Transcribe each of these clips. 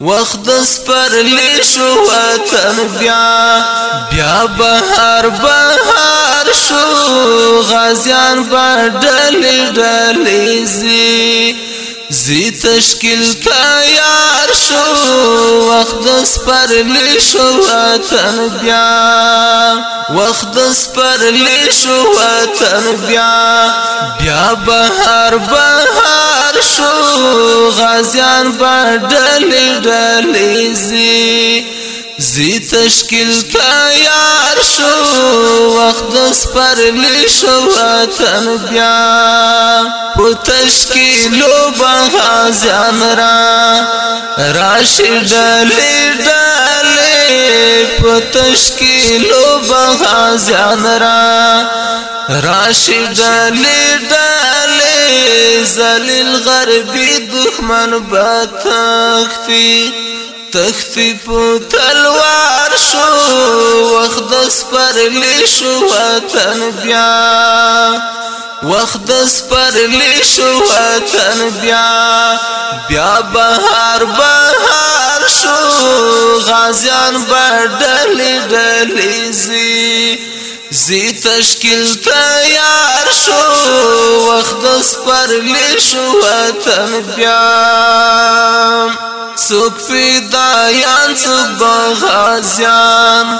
وخت سپرلی شو وطن بیا بیا بهار بهار شو غازیان په ډلې ډلې زی زی تشکل تیار شو وخت دس پر لشو وطن بیا وخت دس پر لشو وطن بیا بیا بهار بهار شو غازیان با ډلې ډلې زی زی تشکیل تیار شو وخت سپر لشو وطن بیا په تشکیلو بغازیان را راشد ډلې ډلې په تشکیلو بغازیان را راشد ډلې ډلې زلیل غربي دښمن بتختی تخفی په تلوار شو وخت د سپرلی شو وطن بیا وخت د سپرلی شو وطن بیا بیا بهار بهار شو غازیان بډلې ډلې زی زی تشکیل تیار شو وخت سپر لشو وطن بیا سوک فدایان سوک بغازیان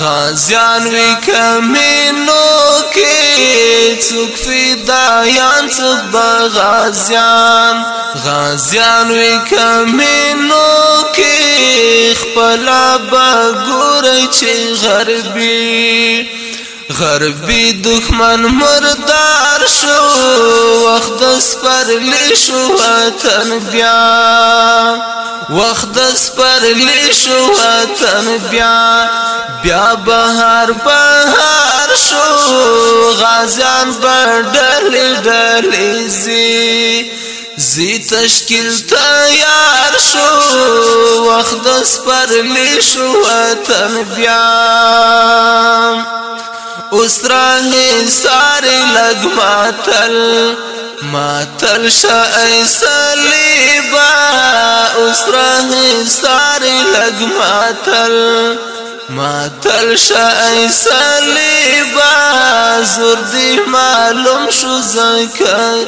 غازیان وی کمینو کې سوک فدایان سوک بغازیان غازیان وی کمینو کې خپل بغور چې غربي غربي دښمن مردار شو وخت سپرلی شو وطن بیا وخت سپرلی شو وطن بیا بیا بهار بهار شو غازیان بډل ډل زی زی تشکیل تیار شو وخت سپرلی شو وطن بیا اسرا حصار لگ ماتل ماتل شای صلیبا اسرا حصار لگ ماتل ماتل شای صلیبا زور دی معلوم شو زکای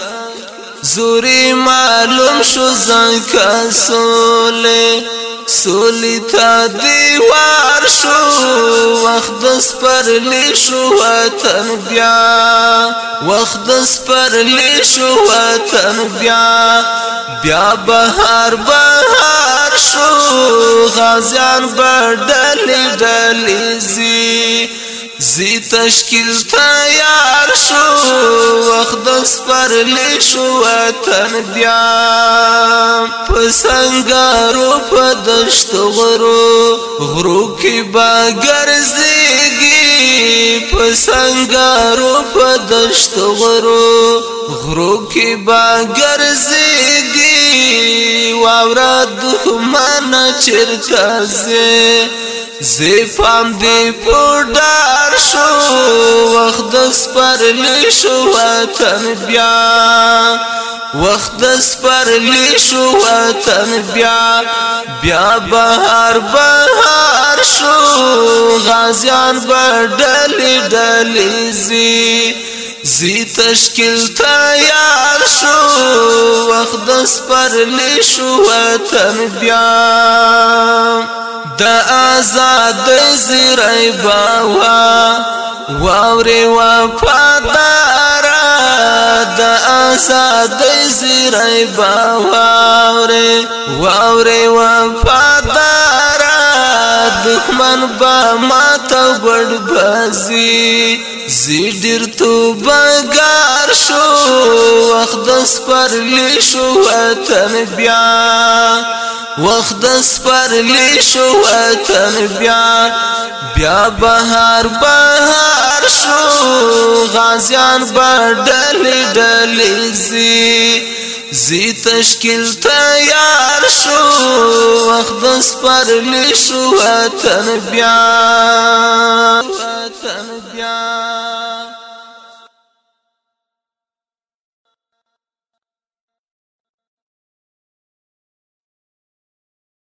زوری معلوم شو زکا سولی سولی تا دیوار شو وخت سپر لشو وطن بیا وخت سپر لشو وطن بیا بیا بهار بهار شو غازیان بردل دلی زی زی تشکیل تیار اوس پر لښو وطن بیا پسنګارو په دشت غرو غرو کې باګرزيږي پسنګارو په دشت غرو غرو کې باګرزيږي واورا دښمن چرته زه زه پام دې پډار شو سپر لشو وطن بیا وخت د سپر لشو وطن بیا بیا بهار بهار شو غازیان بدل دل زی زی تشکیل تیار شو وخت د سپر لشو وطن بیا د آزاد زیرای باوا واوري وفادار د آزاد زیرای با واوري واوري وفادار دښمن با ماته وړ بازي زیډر تو بګار شو وخت د سپرلی شو وطن بیا وخت د سپرلی شو وطن بیا بیا بهار بهار شو غازیان بډل ډل زی زی تشکیل تیار شو وخت د سپرلی شو وطن بیا وطن بیا